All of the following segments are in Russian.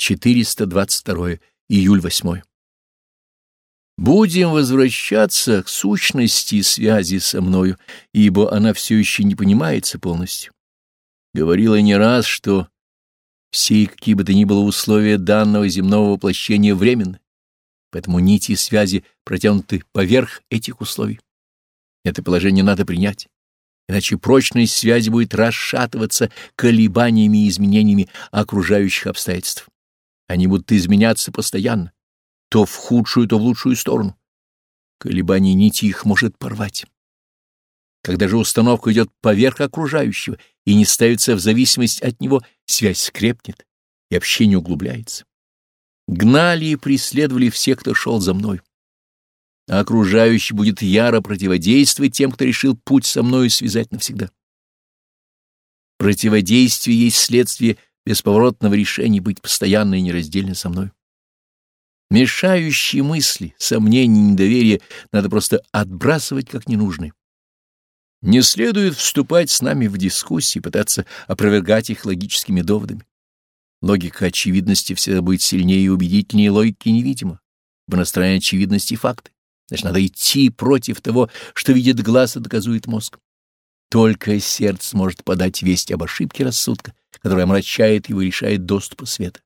422 июль 8. Будем возвращаться к сущности связи со мною, ибо она все еще не понимается полностью. Говорила не раз, что все какие бы то ни было условия данного земного воплощения временны, поэтому нити связи протянуты поверх этих условий. Это положение надо принять, иначе прочность связи будет расшатываться колебаниями и изменениями окружающих обстоятельств. Они будут изменяться постоянно, то в худшую, то в лучшую сторону. Колебание нити их может порвать. Когда же установка идет поверх окружающего и не ставится в зависимость от него, связь скрепнет и общение углубляется. Гнали и преследовали всех, кто шел за мной. А окружающий будет яро противодействовать тем, кто решил путь со мною связать навсегда. Противодействие есть следствие бесповоротного решения быть постоянно и нераздельно со мной. Мешающие мысли, сомнения, недоверие надо просто отбрасывать как ненужные. Не следует вступать с нами в дискуссии, пытаться опровергать их логическими доводами. Логика очевидности всегда будет сильнее и убедительнее логики невидимо, ибо на стороне очевидности факты. Значит, надо идти против того, что видит глаз и доказует мозг. Только сердце может подать весть об ошибке рассудка, которая омрачает его и решает доступа света.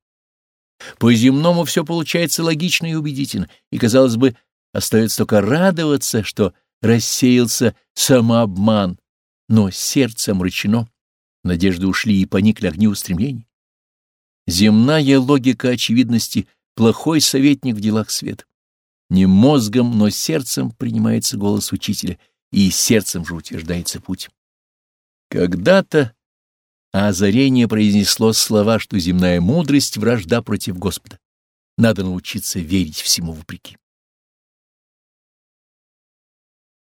По-земному все получается логично и убедительно, и, казалось бы, остается только радоваться, что рассеялся самообман, но сердце омрачено, надежды ушли и поникли огни устремлений. Земная логика очевидности — плохой советник в делах света. Не мозгом, но сердцем принимается голос учителя, и сердцем же утверждается путь. Когда-то а озарение произнесло слова, что земная мудрость — вражда против Господа. Надо научиться верить всему вопреки.